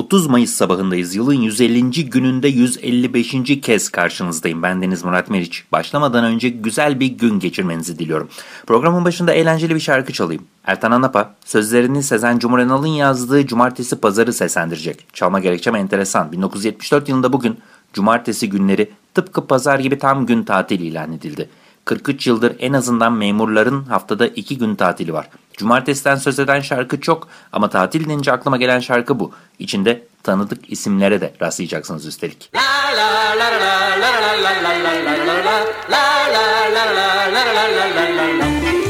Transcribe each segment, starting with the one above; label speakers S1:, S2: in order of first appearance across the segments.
S1: 30 Mayıs sabahındayız. Yılın 150. gününde 155. kez karşınızdayım. Ben Deniz Murat Meriç. Başlamadan önce güzel bir gün geçirmenizi diliyorum. Programın başında eğlenceli bir şarkı çalayım. Ertan Anapa sözlerini Sezen Cumhurbaşkanı'nın yazdığı Cumartesi Pazarı seslendirecek. Çalma gerekçem enteresan. 1974 yılında bugün Cumartesi günleri tıpkı pazar gibi tam gün tatil ilan edildi. 43 yıldır en azından memurların haftada 2 gün tatili var. Cumartesiden söz eden şarkı çok ama tatil denince aklıma gelen şarkı bu. İçinde tanıdık isimlere de rastlayacaksınız üstelik. La la la la la la la la la la la la la la la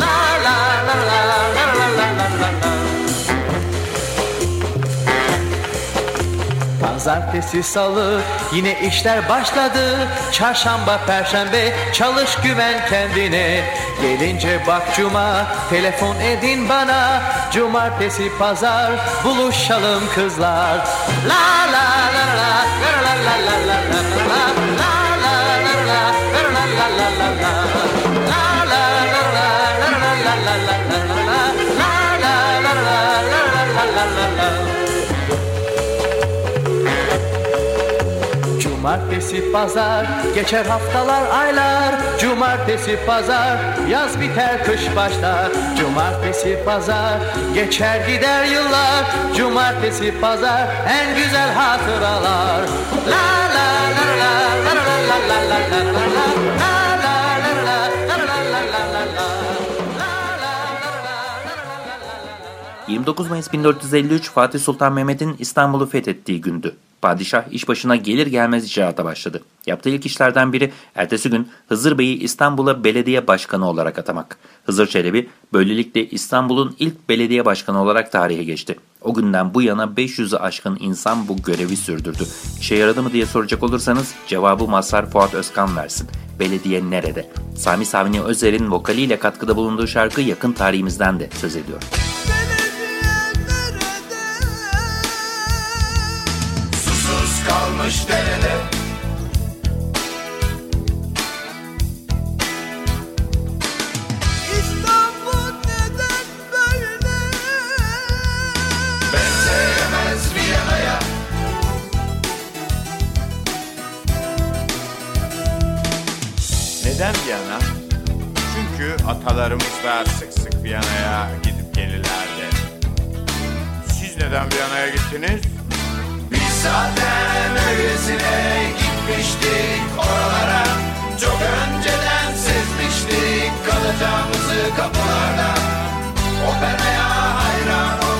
S2: Pazartesi salı yine işler başladı. Çarşamba perşembe çalış güven kendine. Gelince bak cuma telefon edin bana. Cumartesi pazar buluşalım kızlar. La la la la la la la la la la la Cumartesi pazar geçer haftalar aylar Cumartesi pazar yaz biter kış başlar Cumartesi pazar geçer gider yıllar Cumartesi pazar en güzel hatıralar La la la la la la la la la la la la La la la la la la la la la
S1: 29 Mayıs 1453 Fatih Sultan Mehmet'in İstanbul'u fethettiği gündü. Padişah iş başına gelir gelmez icraata başladı. Yaptığı ilk işlerden biri ertesi gün Hızır Bey'i İstanbul'a belediye başkanı olarak atamak. Hızır Çelebi böylelikle İstanbul'un ilk belediye başkanı olarak tarihe geçti. O günden bu yana 500'ü aşkın insan bu görevi sürdürdü. İşe yaradı mı diye soracak olursanız cevabı Mazhar Fuat Özkan versin. Belediye nerede? Sami Savni Özer'in vokaliyle katkıda bulunduğu şarkı yakın tarihimizden de söz ediyor.
S3: Kalmış derede İstanbul neden böyle Benzeyemez Viyana'ya
S4: Neden Viyana? Çünkü atalarımız da sık sık Viyana'ya gidip gelirlerdi. Siz neden Viyana'ya gittiniz?
S3: Zaten öylesine gitmiştik oralara. Çok önceden sezmiştik kalacağımızı kapılarda. Operaya hayran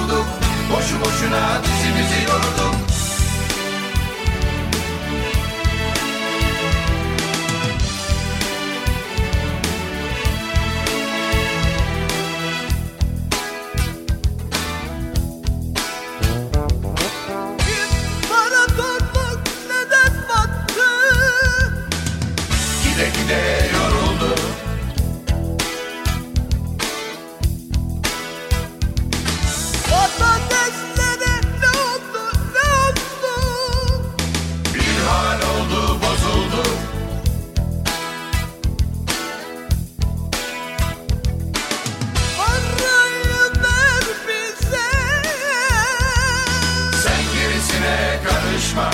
S3: karışma.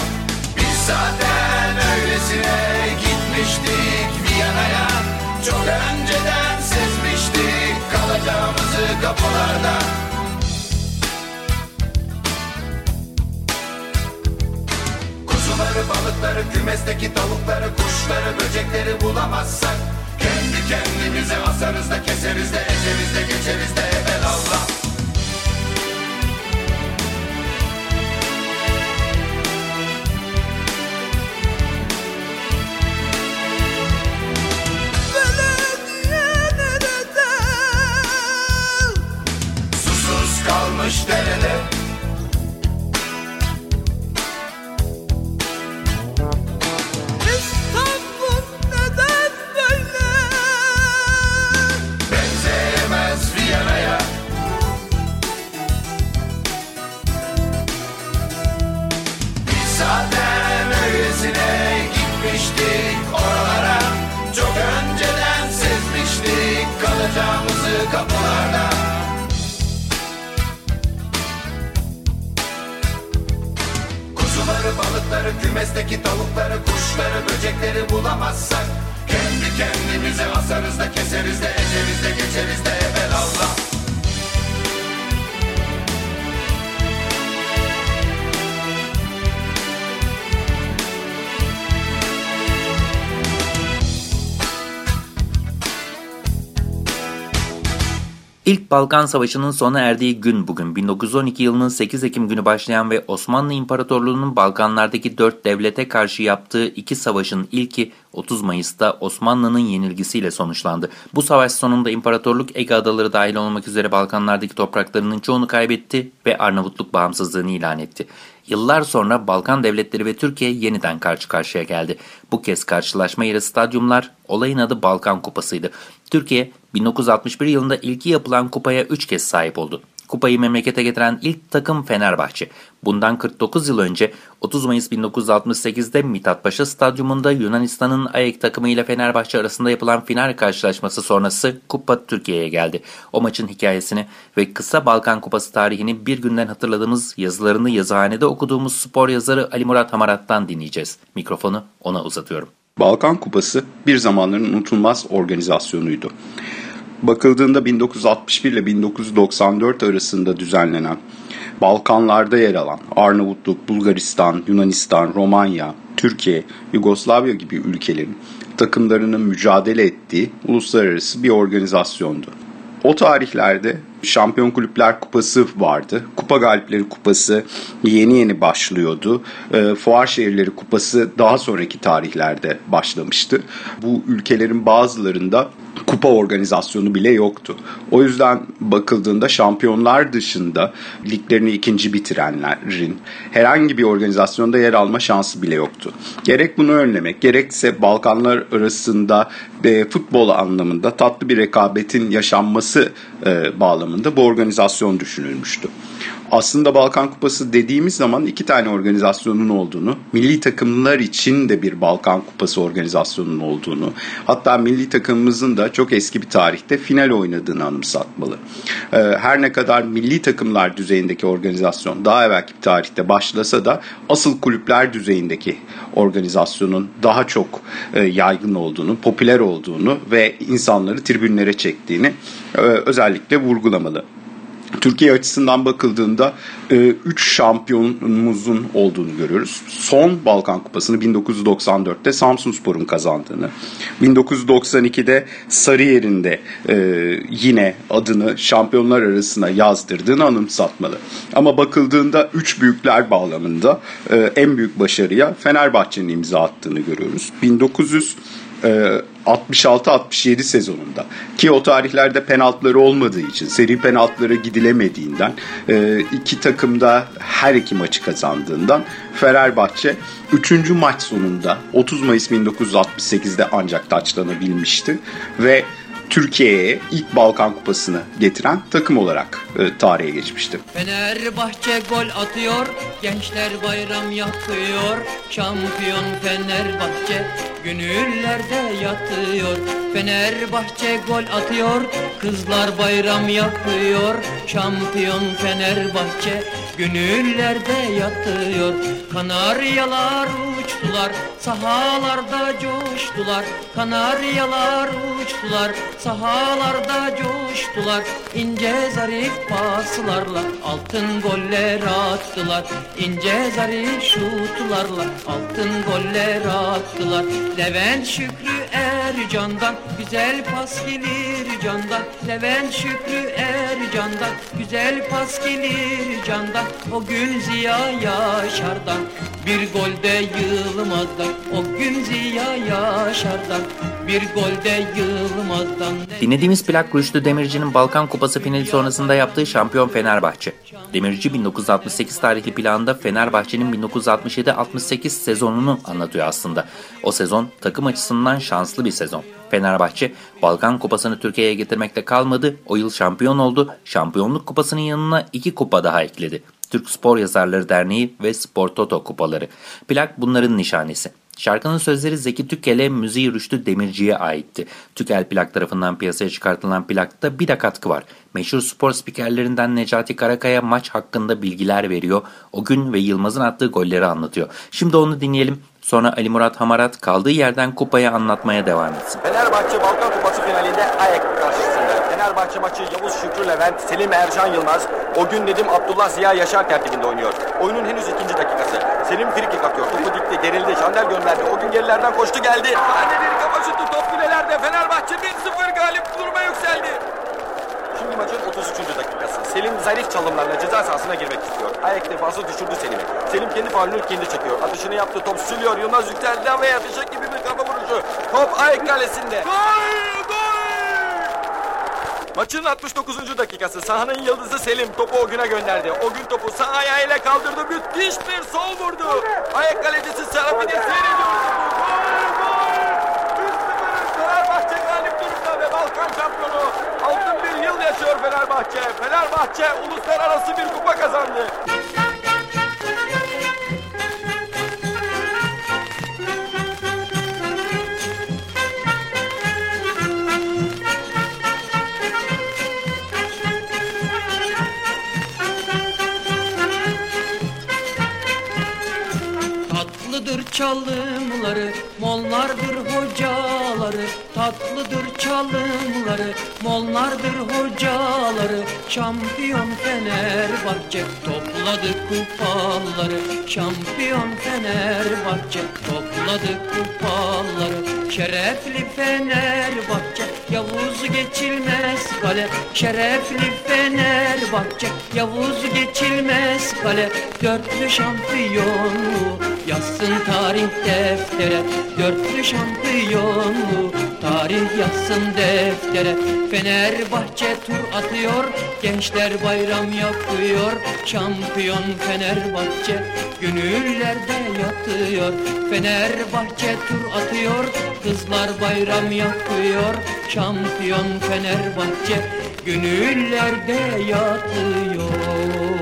S3: Biz zaten öylesine gitmiştik Viyana'ya. Çok önceden sezmiştik kalacağımızı kapılarda. Kuzuları, balıkları, kümesteki tavukları, kuşları, böcekleri bulamazsak Kendi kendimize asarız da keseriz de ezeriz de geçeriz de evelallah
S1: İlk Balkan Savaşı'nın sona erdiği gün bugün 1912 yılının 8 Ekim günü başlayan ve Osmanlı İmparatorluğu'nun Balkanlardaki dört devlete karşı yaptığı iki savaşın ilki 30 Mayıs'ta Osmanlı'nın yenilgisiyle sonuçlandı. Bu savaş sonunda imparatorluk Ege Adaları dahil olmak üzere Balkanlardaki topraklarının çoğunu kaybetti ve Arnavutluk bağımsızlığını ilan etti. Yıllar sonra Balkan devletleri ve Türkiye yeniden karşı karşıya geldi. Bu kez karşılaşma yeri stadyumlar, olayın adı Balkan Kupası'ydı. Türkiye 1961 yılında ilki yapılan kupaya 3 kez sahip oldu. Kupayı memlekete getiren ilk takım Fenerbahçe. Bundan 49 yıl önce 30 Mayıs 1968'de Mithat Paşa Stadyumunda Yunanistan'ın AEK takımı ile Fenerbahçe arasında yapılan final karşılaşması sonrası kupa Türkiye'ye geldi. O maçın hikayesini ve kısa Balkan Kupası tarihini bir günden hatırladığımız yazılarını yazıhanede okuduğumuz spor yazarı Ali Murat Hamarat'tan dinleyeceğiz. Mikrofonu ona uzatıyorum.
S5: Balkan Kupası bir zamanların unutulmaz organizasyonuydu. Bakıldığında 1961 ile 1994 arasında düzenlenen, Balkanlarda yer alan Arnavutluk, Bulgaristan, Yunanistan, Romanya, Türkiye, Yugoslavya gibi ülkelerin takımlarının mücadele ettiği uluslararası bir organizasyondu. O tarihlerde Şampiyon Kulüpler Kupası vardı. Kupa Galipleri Kupası yeni yeni başlıyordu. E, Fuar Şehirleri Kupası daha sonraki tarihlerde başlamıştı. Bu ülkelerin bazılarında kupa organizasyonu bile yoktu. O yüzden bakıldığında şampiyonlar dışında liglerini ikinci bitirenlerin herhangi bir organizasyonda yer alma şansı bile yoktu. Gerek bunu önlemek gerekse Balkanlar arasında e, futbol anlamında tatlı bir rekabetin yaşanması e, bağlamında bu organizasyon düşünülmüştü. Aslında Balkan Kupası dediğimiz zaman iki tane organizasyonun olduğunu, milli takımlar için de bir Balkan Kupası organizasyonunun olduğunu, hatta milli takımımızın da çok eski bir tarihte final oynadığını anımsatmalı. Ee, her ne kadar milli takımlar düzeyindeki organizasyon daha evvelki bir tarihte başlasa da asıl kulüpler düzeyindeki organizasyonun daha çok e, yaygın olduğunu, popüler olduğunu ve insanları tribünlere çektiğini e, özellikle vurgulamalı. Türkiye açısından bakıldığında 3 şampiyonumuzun olduğunu görüyoruz. Son Balkan Kupası'nı 1994'te Samsunspor'un kazandığını, 1992'de Sarıyer'in de e, yine adını şampiyonlar arasına yazdırdığını anımsatmalı. Ama bakıldığında 3 büyükler bağlamında e, en büyük başarıya Fenerbahçe'nin imza attığını görüyoruz. 1900 66-67 sezonunda ki o tarihlerde penaltıları olmadığı için seri penaltılara gidilemediğinden iki takımda her iki maçı kazandığından Fenerbahçe 3. maç sonunda 30 Mayıs 1968'de ancak taçlanabilmişti ve Türkiye'ye ilk Balkan Kupası'nı getiren takım olarak e, tarihe geçmişti.
S6: Fenerbahçe gol atıyor, gençler bayram yapıyor. Şampiyon Fenerbahçe gönüllerde yatıyor. Fenerbahçe gol atıyor, kızlar bayram yapıyor. Şampiyon Fenerbahçe gönüllerde yatıyor. Kanaryalar uçtular Sahalarda coştular Kanaryalar uçtular Sahalarda coştular ince zarif paslarla Altın goller attılar ince zarif şutlarla Altın goller attılar. Levent Şükrü Ercan'dan Güzel pas gelir candan Levent Şükrü Ercan'dan Güzel pas gelir candan O gün Ziya Yaşar'dan Bir golde Yılmaz'dan O gün Ziya Yaşar'dan Bir golde Yılmaz'dan
S1: Dinlediğimiz plak Rüştü Demirci'nin Balkan Kupası finali sonrasında yaptığı şampiyon Fenerbahçe. Demirci 1968 tarihli planda Fenerbahçe'nin 1967-68 sezonunu anlatıyor aslında. O sezon takım açısından şanslı bir sezon. Fenerbahçe Balkan Kupası'nı Türkiye'ye getirmekte kalmadı. O yıl şampiyon oldu. Şampiyonluk kupasının yanına iki kupa daha ekledi. Türk Spor Yazarları Derneği ve Spor Toto kupaları. Plak bunların nişanesi. Şarkının sözleri Zeki Tükel'e, müziği Rüştü Demirci'ye aitti. Tükel plak tarafından piyasaya çıkartılan plakta bir de katkı var. Meşhur spor spikerlerinden Necati Karakaya maç hakkında bilgiler veriyor. O gün ve Yılmaz'ın attığı golleri anlatıyor. Şimdi onu dinleyelim. Sonra Ali Murat Hamarat kaldığı yerden kupayı anlatmaya devam etsin.
S7: Fenerbahçe Balkan Kupası finalinde Ayak karşısında. Fenerbahçe maçı Yavuz Şükrü Levent, Selim Ercan Yılmaz, o gün Nedim Abdullah Ziya Yaşar tertibinde oynuyor. Oyunun henüz ikinci dakikası. Selim frikik atıyor. Topu dikti, gerildi, Şander gönderdi. O gün gerilerden koştu geldi. Hanedir kafa şutu top filelerde. Fenerbahçe 1-0 galip duruma yükseldi. Şimdi maçın 33. dakikası. Selim zarif çalımlarla ceza sahasına girmek istiyor. Ayak defansı düşürdü Selim'i. Selim kendi faulünü kendi çekiyor. Atışını yaptı. Top sülüyor. Yılmaz yükseldi ve atışa gibi bir kafa vuruşu. Top Ayak kalesinde. Gol! Gol! Maçın 69. dakikası sahanın yıldızı Selim topu o güne gönderdi. O gün topu sağ ayağıyla kaldırdı. Müthiş bir sol vurdu. Ayak kalecisi Serafini seyrediyor. Gol gol. 3-0 Fenerbahçe galip durumda ve Balkan şampiyonu. Yaşıyor Fenerbahçe. Fenerbahçe uluslararası bir kupa kazandı.
S6: Çalımları, mollardır hocaları Tatlıdır çalımları, mollardır hocaları. Şampiyon Fenerbahçe topladı kupaları Şampiyon Fenerbahçe topladı kupaları. Şerefli Fenerbahçe Yavuz geçilmez kale. Şerefli Fenerbahçe Yavuz geçilmez kale. Dörtlü şampiyonluğu yazsın tarih deftere. Dörtlü şampiyonluğu tarih yazsın deftere. Fenerbahçe tur atıyor Gençler bayram yapıyor. Şampiyon Fenerbahçe Gönüllerde yatıyor. Fenerbahçe tur atıyor Kızlar bayram yapıyor. Şampiyon Fenerbahçe Gönüllerde yatıyor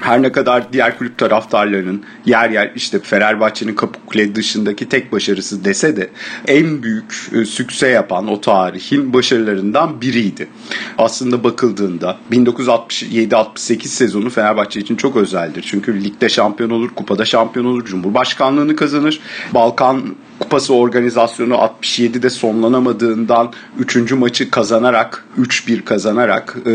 S5: Her ne kadar diğer kulüp taraftarlarının yer yer işte Fenerbahçe'nin Kapıkule dışındaki tek başarısı dese de en büyük e, sükse yapan o tarihin başarılarından biriydi. Aslında bakıldığında 1967-68 sezonu Fenerbahçe için çok özeldir. Çünkü ligde şampiyon olur, kupada şampiyon olur, cumhurbaşkanlığını kazanır. Balkan Kupası organizasyonu 67'de sonlanamadığından 3. maçı kazanarak 3-1 kazanarak e,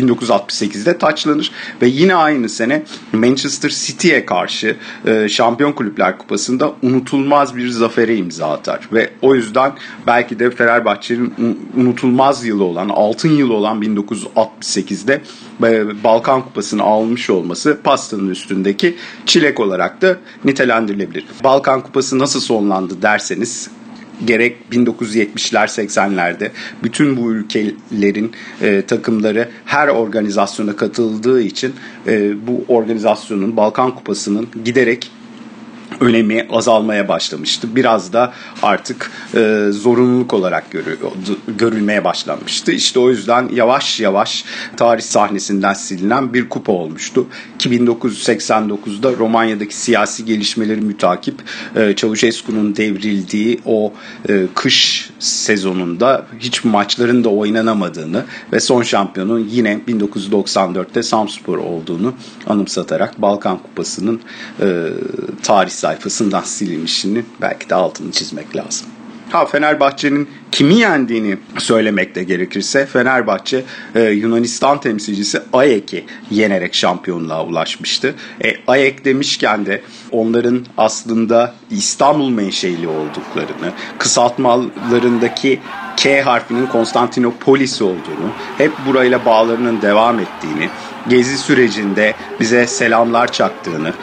S5: 1968'de taçlanır ve yine aynı sene Manchester City'ye karşı e, Şampiyon Kulüpler Kupası'nda unutulmaz bir zafere imza atar ve o yüzden belki de Fenerbahçe'nin unutulmaz yılı olan altın yılı olan 1968'de e, Balkan Kupası'nı almış olması pastanın üstündeki çilek olarak da nitelendirilebilir. Balkan Kupası nasıl sonlandı derseniz gerek 1970'ler 80'lerde bütün bu ülkelerin e, takımları her organizasyona katıldığı için e, bu organizasyonun Balkan Kupası'nın giderek önemi azalmaya başlamıştı. Biraz da artık e, zorunluluk olarak görülmeye başlanmıştı. İşte o yüzden yavaş yavaş tarih sahnesinden silinen bir kupa olmuştu. 1989'da Romanya'daki siyasi gelişmeleri mütakip e, Çavuşescu'nun devrildiği o e, kış sezonunda hiç maçların da oynanamadığını ve son şampiyonun yine 1994'te Samspor olduğunu anımsatarak Balkan Kupası'nın e, tarihsel sayfasından silinmişini belki de altını çizmek lazım. Ha Fenerbahçe'nin kimi yendiğini söylemek de gerekirse Fenerbahçe e, Yunanistan temsilcisi AEK'i yenerek şampiyonluğa ulaşmıştı. E, AEK demişken de onların aslında İstanbul menşeili olduklarını, kısaltmalarındaki K harfinin Konstantinopolis olduğunu, hep burayla bağlarının devam ettiğini, gezi sürecinde bize selamlar çaktığını e,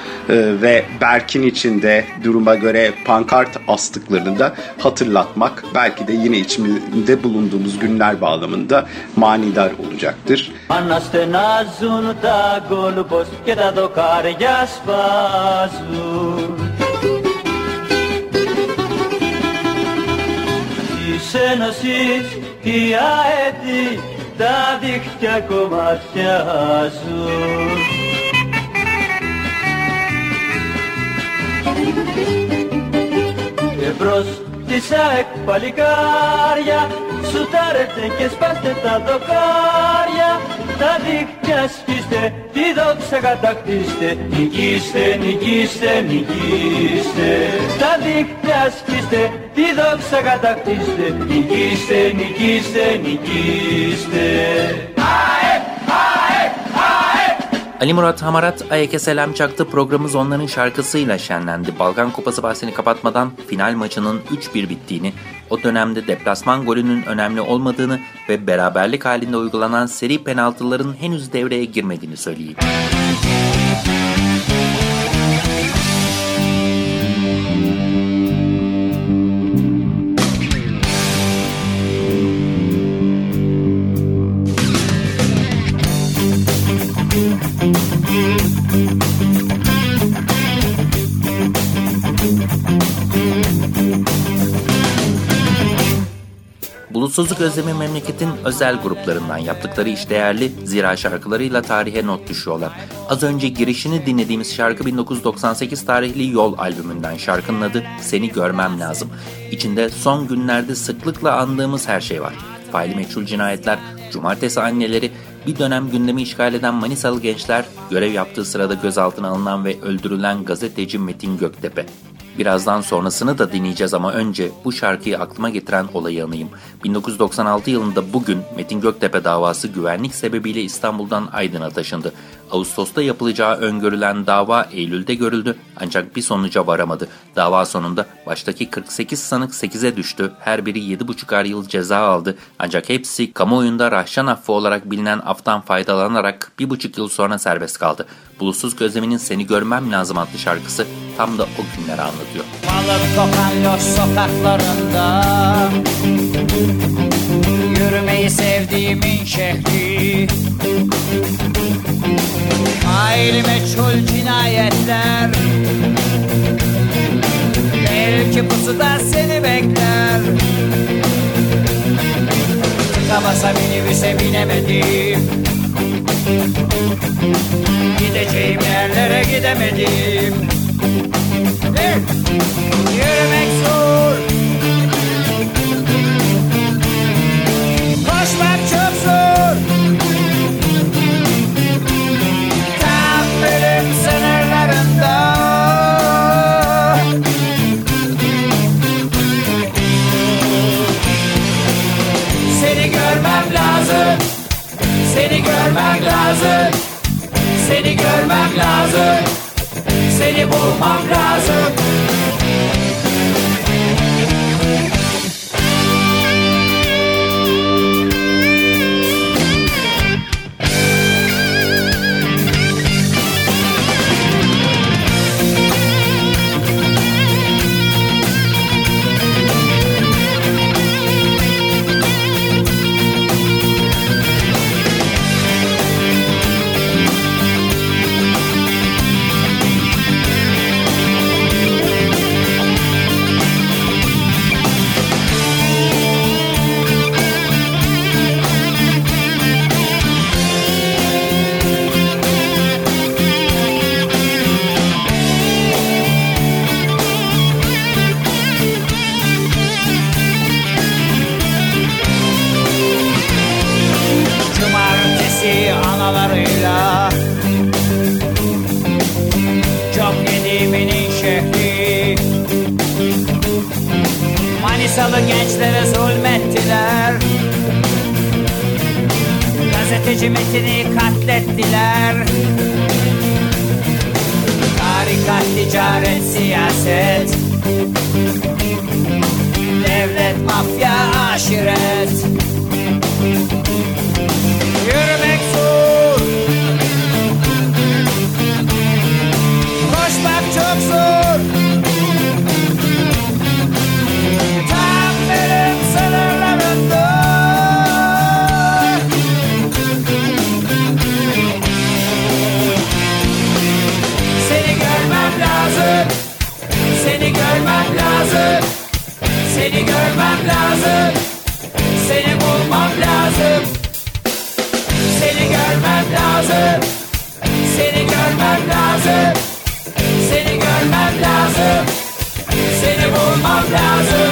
S5: ve Berk'in içinde duruma göre pankart astıklarını da hatırlatmak belki de yine içimizde bulunduğumuz günler bağlamında manidar olacaktır. Senosiz, diya edi, τα δοκάρια σπάζουν Της Ένωσης η αέτη τα δίχτυα κομμάτιαζουν Και μπρος της ΑΕΚ παλικάρια Σουτάρετε και σπάστε τα δοκάρια. Τα δίχτυα σκίστε, τη δόξα κατακτήστε. Νικήστε, νικήστε, νικήστε. Τα δίχτυα σκίστε, τη δόξα κατακτήστε Νικήστε, νικήστε, νικήστε
S1: Ali Murat Hamarat Ayek'e selam çaktı. Programımız onların şarkısıyla şenlendi. Balkan Kupası bahsini kapatmadan final maçının 3-1 bittiğini, o dönemde deplasman golünün önemli olmadığını ve beraberlik halinde uygulanan seri penaltıların henüz devreye girmediğini söyleyeyim. Bulutsuzluk özlemi memleketin özel gruplarından yaptıkları iş değerli zira şarkılarıyla tarihe not düşüyorlar. Az önce girişini dinlediğimiz şarkı 1998 tarihli Yol albümünden şarkının adı Seni Görmem Lazım. İçinde son günlerde sıklıkla andığımız her şey var. Faili meçhul cinayetler, cumartesi anneleri, bir dönem gündemi işgal eden Manisalı gençler, görev yaptığı sırada gözaltına alınan ve öldürülen gazeteci Metin Göktepe. Birazdan sonrasını da dinleyeceğiz ama önce bu şarkıyı aklıma getiren olayı anayım. 1996 yılında bugün Metin Göktepe davası güvenlik sebebiyle İstanbul'dan Aydın'a taşındı. Ağustos'ta yapılacağı öngörülen dava Eylül'de görüldü ancak bir sonuca varamadı. Dava sonunda baştaki 48 sanık 8'e düştü. Her biri 7,5 ay yıl ceza aldı. Ancak hepsi kamuoyunda rahşan affı olarak bilinen aftan faydalanarak 1,5 yıl sonra serbest kaldı. Bulutsuz Gözleminin Seni Görmem Lazım adlı şarkısı tam da o günleri anlatıyor. Malır kokan sokaklarında Yürümeyi sevdiğimin şehri Aile meçhul cinayetler. Belki pusuda seni bekler. Tıka basa minibüse binemedim. Gideceğim yerlere gidemedim. Yürümek zor
S8: katlettiler Tarikat, ticaret, siyaset. Devlet, mafya, aşiret. Yürümek zor. Koşmak çok zor lazım. Seni bulmam lazım. Seni görmem lazım. Seni görmem lazım. Seni görmem lazım. Seni bulmam lazım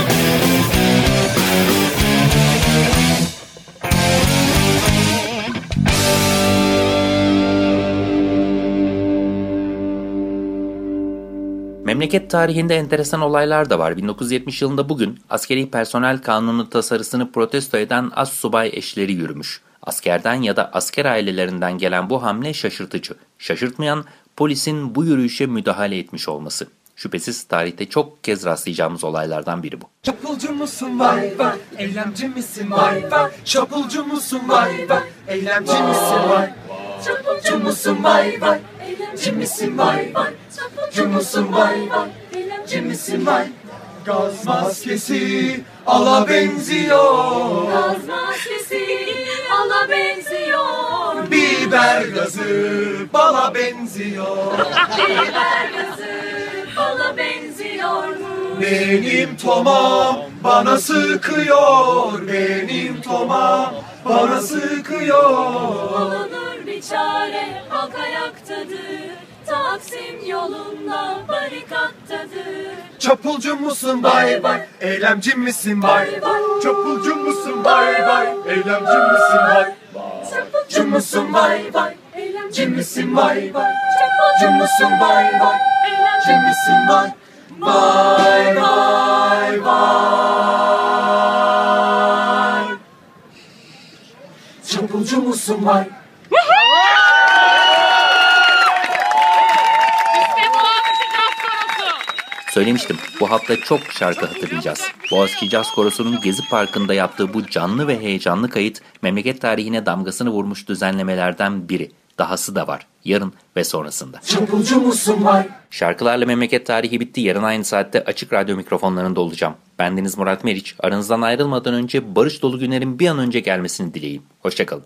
S1: Memleket tarihinde enteresan olaylar da var. 1970 yılında bugün askeri personel kanunu tasarısını protesto eden az subay eşleri yürümüş. Askerden ya da asker ailelerinden gelen bu hamle şaşırtıcı. Şaşırtmayan polisin bu yürüyüşe müdahale etmiş olması. Şüphesiz tarihte çok kez rastlayacağımız olaylardan biri bu.
S9: Çapulcu musun? Vay vay, eylemci misin? Vay vay, çapulcu musun? Vay vay, eylemci misin? Vay, çapulcu musun? Vay vay, eylemci misin? Vay vay, çapulcu musun vay vay, eylemci misin vay. Gaz maskesi ala benziyor,
S10: Gaz maskesi ala benziyor.
S9: biber gazı bala benziyor.
S10: Biber gazı bala benziyor mu?
S9: Benim tomam bana sıkıyor, benim tomam bana sıkıyor.
S10: Bulunur bir çare halk ayaktadır. Taksim yolunda barikattadır.
S9: Çapulcu musun? Bay bay, eylemci misin? Bay bay? Çapulcu musun? Bay bay, eylemci misin? Bay? Çapulcu musun? Bay bay, eylemci misin? bay bay? Çapulcu musun? bay bay, eylemci misin? Bay? Bay. Bay bay. Çapulcu musun? Bay?
S1: Söylemiştim bu hafta çok şarkı hatırlayacağız. Boğaziçi Caz Korosu'nun Gezi Parkı'nda yaptığı bu canlı ve heyecanlı kayıt memleket tarihine damgasını vurmuş düzenlemelerden biri. Dahası da var. Yarın ve sonrasında.
S9: Çapulcu musun bay?
S1: Şarkılarla memleket tarihi bitti. Yarın aynı saatte açık radyo mikrofonlarında olacağım. Bendeniz Murat Meriç. Aranızdan ayrılmadan önce barış dolu günlerin bir an önce gelmesini dileyeyim. Hoşçakalın.